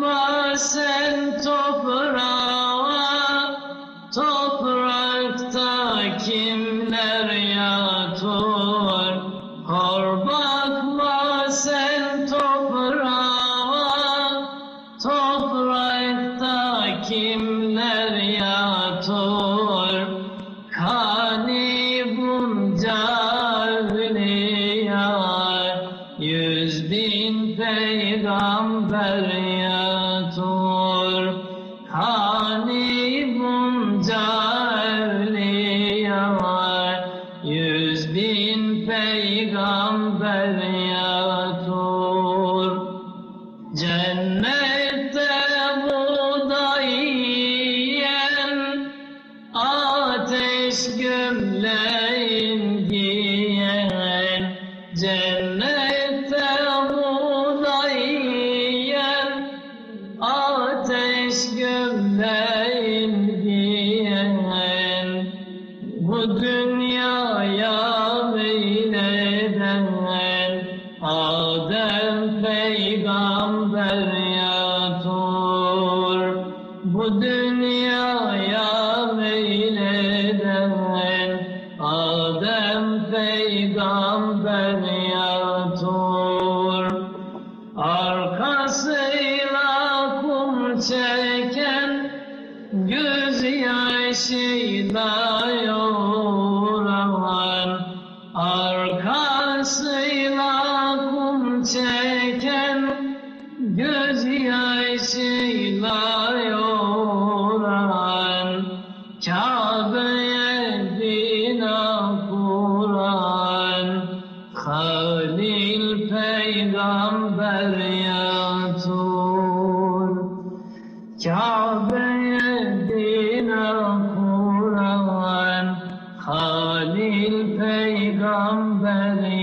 bakma sen toprağa Toprakta kimler yatıyor? Hor bakma sen toprağa Toprakta kimler yatıyor Yüz bin peygamber yatıyor. Hani bunca evliya Yüz bin peygamber yatıyor. Cennette buğday Ateş gömleğin giyen Bu dünyaya meyleden Adem peygamber yatır. Bu dünyaya meyleden Adem peygamber yatır. Arkasıyla kum çeken Göz yaşıyla yoğuran Arkasıyla kum çeken Göz yaşıyla yoğuran Kabe'ye bina kuran Halil peygamber gambare